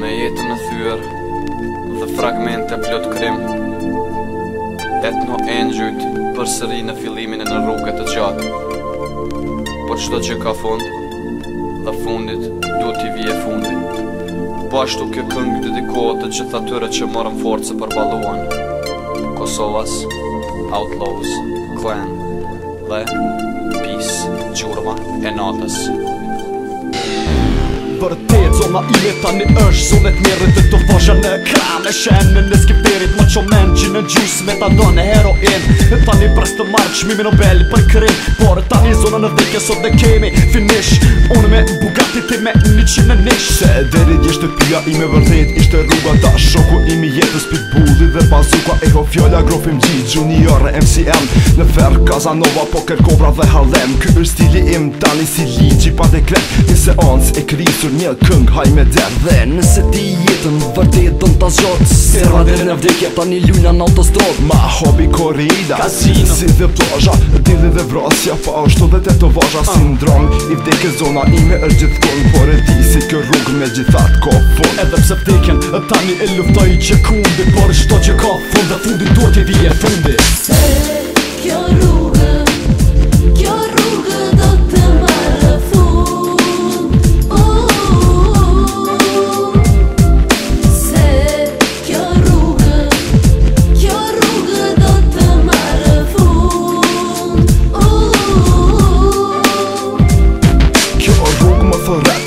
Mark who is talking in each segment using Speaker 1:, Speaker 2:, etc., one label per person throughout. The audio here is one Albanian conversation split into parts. Speaker 1: Me jetë në thyër Dhe fragmente plot krim Etno e njëjtë Për sëri në filimin e në rrugët të gjatë Por qdo që ka fund Dhe fundit Do t'i vje fundit Pashtu po kjo këngë dedikohet të gjitha tyre që morën forcë për baluan Kosovas, Outlaws, Clan dhe Peace, Gjurma e Natës
Speaker 2: vërtet Zona i e tani është Zonet mirët e të fashën në ekran E shenë në neskipirit Ma qo men që në gjysë me ta do në heroin E tani brez të marqë Mimi Nobel për krim Por ta në dhike sot dhe kemi finish Unë me Bugatti ti me një qimë në nish Se deri
Speaker 3: jeshte pia i me vërthet ishte rruga ta Shoku i mi jetës pit bulli dhe bazuka E ho fjolla grofim gji junior e MCM Në fer Kazanova Poker, kobra dhe halem Ky është stili im tani si ligji pa dekret Një seans e krisur një këng haj me der Dhe nëse ti në zhot Se në vdekje ta një ljuna në autostrot Ma hobi korida, kasino Si dhe plazha, dhe dhe vrasja Pa është dhe të të vazha uh. Ah. Sindrom i vdekje zona ime është gjithë konë Por e ti si kjo rrugë me gjithat ko fun Edhe pse vdekjen, tani e luftoj që kundi Por është to që ka fund dhe fundi duhet i vje fundi Se hey.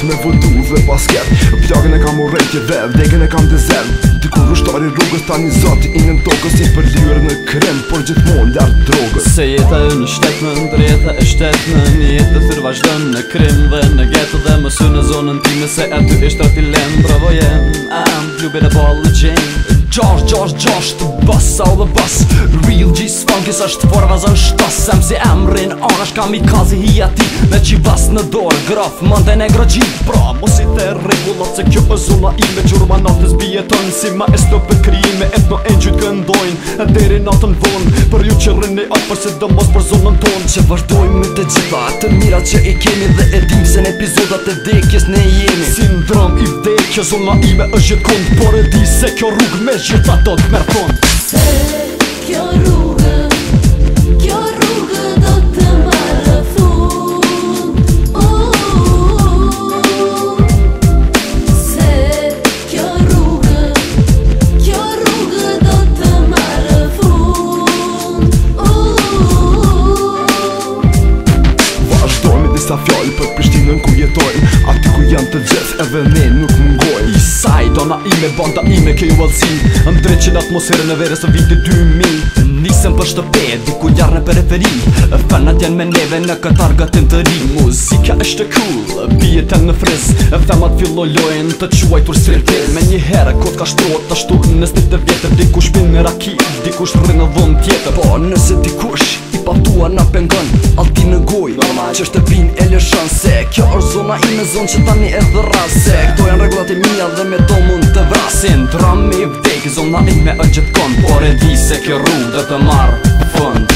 Speaker 3: jetë me vëdu dhe basket Pjagën e kam u rejtje dhe vdekën e kam dezen Të kur rushtari rrugës ta një zati i në tokës Je për
Speaker 2: lirë në krem, por gjithmon lartë drogës Se jeta e një shtetë në ndrejeta e shtetë në një jetë Dhe thyrë vazhdojnë në krem dhe në getë dhe më sënë në zonën time Se e të ishtë ati lem, bravo jem, am, klubi në ballë dhe gjem Gjosh, gjosh, gjosh, të bas, sau dhe bas Real G's funky, sa shtë porra shtas Sem si anash, kam i kazi hi ati Me qi në dorë Graf, mande në grajit Pra, mos i të regullat se kjo pëzulla ime Qur ma natës bjeton Si ma e stupe kryime Etno e gjyt këndojnë E deri natën vonë Për ju që rëni atë përse dë mos për zonën tonë Që vazhdojmë me të gjitha Të mira që i kemi dhe e dim Se në epizodat e dekjes ne jemi Sindrom i vdekjo zonë ime është gjithë kund Por e di se kjo rrug me gjitha do të mërë Se kjo rrug
Speaker 3: sa fjallë për Prishtinën ku jetojnë
Speaker 2: Ati ku janë të gjithë edhe ne nuk më Isaj, I saj, dona ime, banda ime, kejo alësi Ndreqin atmosferën e verës të vitë 2000 Nisëm për shtëpe, diku jarë në periferi Fanat janë me neve në këtar gëtën të ri Muzika është cool, bijet në friz Femat fillo lojen të quaj tur sirtir Me një herë kod ka shtot, të shtu në stit të vjetër Diku shpin në raki, diku shtërë në vënd tjetër Po nëse dikush, i patua në pengon Alti në goj, Normal. që është të pin e lëshan Se kjo është zona i në zonë që tani e dhe rase Këto janë regullat e mija dhe me to mund të vrasin Drami
Speaker 1: Kizom na ime e gjithkon Por e di se kjo rrugë dhe të marrë fund